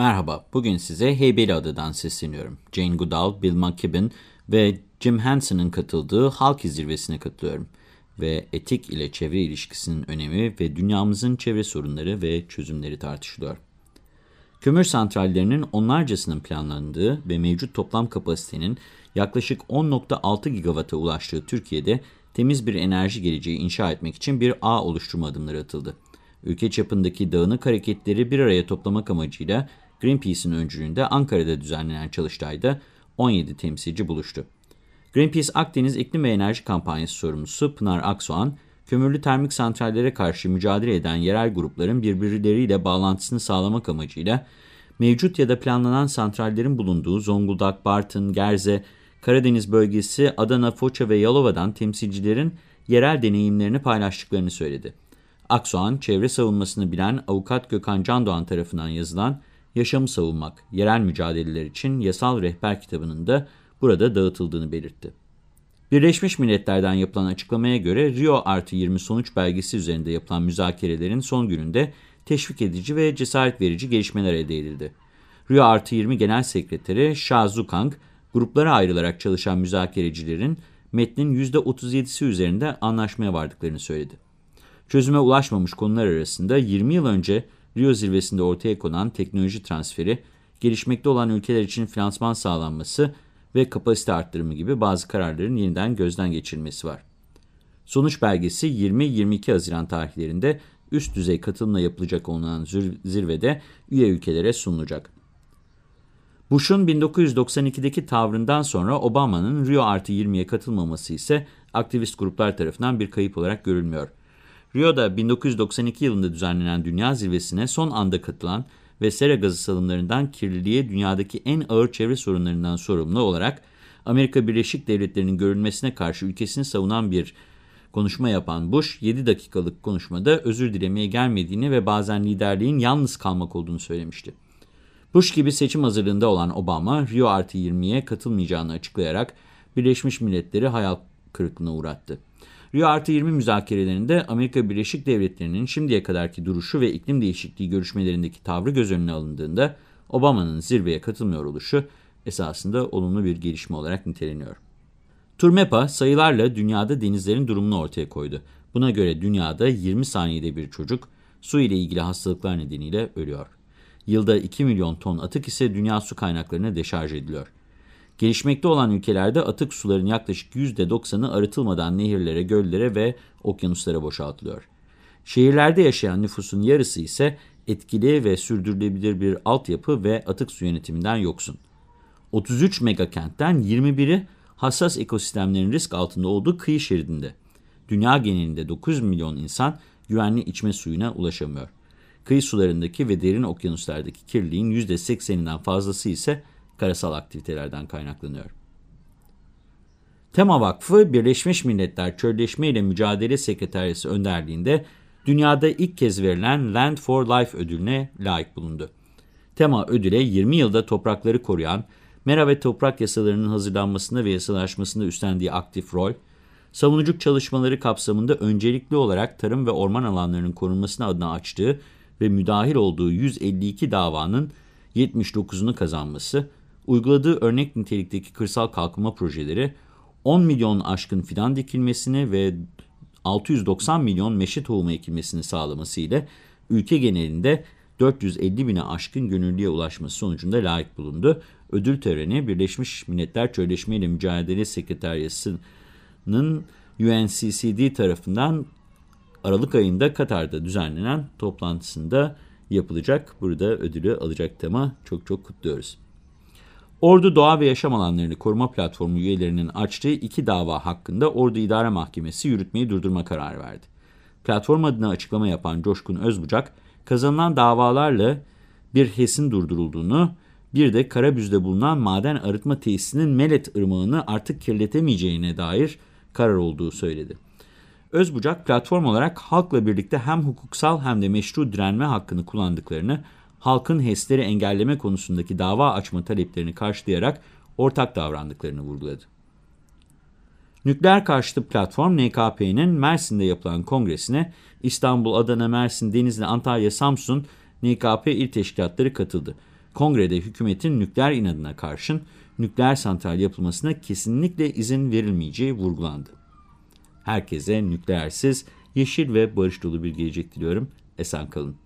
Merhaba, bugün size Heybeliada'dan sesleniyorum. Jane Goodall, Bill McKibben ve Jim Henson'ın katıldığı Halki Zirvesi'ne katılıyorum. Ve etik ile çevre ilişkisinin önemi ve dünyamızın çevre sorunları ve çözümleri tartışılıyor. Kömür santrallerinin onlarcasının planlandığı ve mevcut toplam kapasitenin yaklaşık 10.6 gigawata ulaştığı Türkiye'de temiz bir enerji geleceği inşa etmek için bir ağ oluşturma adımları atıldı. Ülke çapındaki dağınık hareketleri bir araya toplamak amacıyla Greenpeace'in öncülüğünde Ankara'da düzenlenen çalıştayda 17 temsilci buluştu. Greenpeace Akdeniz İklim ve Enerji Kampanyası sorumlusu Pınar Aksoğan, kömürlü termik santrallere karşı mücadele eden yerel grupların birbirleriyle bağlantısını sağlamak amacıyla mevcut ya da planlanan santrallerin bulunduğu Zonguldak, Bartın, Gerze, Karadeniz bölgesi, Adana, Foça ve Yalova'dan temsilcilerin yerel deneyimlerini paylaştıklarını söyledi. Aksoğan, çevre savunmasını bilen avukat Gökhan Candoğan tarafından yazılan Yaşamı Savunmak, Yerel Mücadeleler için Yasal Rehber kitabının da burada dağıtıldığını belirtti. Birleşmiş Milletler'den yapılan açıklamaya göre Rio artı 20 sonuç belgesi üzerinde yapılan müzakerelerin son gününde teşvik edici ve cesaret verici gelişmeler elde edildi. Rio artı 20 Genel Sekreteri Sha Zukang, gruplara ayrılarak çalışan müzakerecilerin metnin %37'si üzerinde anlaşmaya vardıklarını söyledi. Çözüme ulaşmamış konular arasında 20 yıl önce Rio zirvesinde ortaya konan teknoloji transferi, gelişmekte olan ülkeler için finansman sağlanması ve kapasite arttırımı gibi bazı kararların yeniden gözden geçirilmesi var. Sonuç belgesi 20-22 Haziran tarihlerinde üst düzey katılımla yapılacak olan zirvede üye ülkelere sunulacak. Bush'un 1992'deki tavrından sonra Obama'nın Rio artı 20'ye katılmaması ise aktivist gruplar tarafından bir kayıp olarak görülmüyor. Rio'da 1992 yılında düzenlenen dünya zirvesine son anda katılan ve sera gazı salımlarından kirliliğe dünyadaki en ağır çevre sorunlarından sorumlu olarak Amerika Birleşik Devletleri'nin görülmesine karşı ülkesini savunan bir konuşma yapan Bush, 7 dakikalık konuşmada özür dilemeye gelmediğini ve bazen liderliğin yalnız kalmak olduğunu söylemişti. Bush gibi seçim hazırlığında olan Obama, Rio artı 20'ye katılmayacağını açıklayarak Birleşmiş Milletleri hayal kırıklığına uğrattı. Rio Artı 20 müzakerelerinde Amerika Birleşik Devletleri'nin şimdiye kadarki duruşu ve iklim değişikliği görüşmelerindeki tavrı göz önüne alındığında Obama'nın zirveye katılmıyor oluşu esasında olumlu bir gelişme olarak niteleniyor. Turmepa sayılarla dünyada denizlerin durumunu ortaya koydu. Buna göre dünyada 20 saniyede bir çocuk su ile ilgili hastalıklar nedeniyle ölüyor. Yılda 2 milyon ton atık ise dünya su kaynaklarına deşarj ediliyor. Gelişmekte olan ülkelerde atık suların yaklaşık %90'ı arıtılmadan nehirlere, göllere ve okyanuslara boşaltılıyor. Şehirlerde yaşayan nüfusun yarısı ise etkili ve sürdürülebilir bir altyapı ve atık su yönetiminden yoksun. 33 megakentten 21'i hassas ekosistemlerin risk altında olduğu kıyı şeridinde. Dünya genelinde 9 milyon insan güvenli içme suyuna ulaşamıyor. Kıyı sularındaki ve derin okyanuslardaki kirliliğin %80'inden fazlası ise karasal aktivitelerden kaynaklanıyor. Tema Vakfı, Birleşmiş Milletler Çölleşme ile Mücadele Sekreteriyası önderliğinde dünyada ilk kez verilen Land for Life ödülüne layık bulundu. Tema ödüle 20 yılda toprakları koruyan, mera ve toprak yasalarının hazırlanmasında ve yasalaşmasında üstlendiği aktif rol, savunucuk çalışmaları kapsamında öncelikli olarak tarım ve orman alanlarının korunmasına adına açtığı ve müdahil olduğu 152 davanın 79'unu kazanması, uyguladığı örnek nitelikteki kırsal kalkınma projeleri 10 milyon aşkın fidan dikilmesini ve 690 milyon meşe tohumu ekilmesini sağlaması ile ülke genelinde 450 bine aşkın gönüllüye ulaşması sonucunda layık bulundu. Ödül töreni Birleşmiş Milletler Çölleşme ile Mücadele Sekreteriyası'nın UNCCD tarafından Aralık ayında Katar'da düzenlenen toplantısında yapılacak. Burada ödülü alacak tema çok çok kutluyoruz. Ordu Doğa ve Yaşam Alanlarını Koruma Platformu üyelerinin açtığı iki dava hakkında Ordu İdare Mahkemesi yürütmeyi durdurma kararı verdi. Platform adına açıklama yapan Coşkun Özbucak, kazanılan davalarla bir HES'in durdurulduğunu, bir de Karabüz'de bulunan maden arıtma tesisinin Melet Irmağı'nı artık kirletemeyeceğine dair karar olduğu söyledi. Özbucak, platform olarak halkla birlikte hem hukuksal hem de meşru direnme hakkını kullandıklarını, halkın HES'leri engelleme konusundaki dava açma taleplerini karşılayarak ortak davrandıklarını vurguladı. Nükleer karşıtı platform NKP'nin Mersin'de yapılan kongresine İstanbul, Adana, Mersin, Denizli, Antalya, Samsun NKP il teşkilatları katıldı. Kongrede hükümetin nükleer inadına karşın nükleer santral yapılmasına kesinlikle izin verilmeyeceği vurgulandı. Herkese nükleersiz, yeşil ve barış dolu bir gelecek diliyorum. Esen kalın.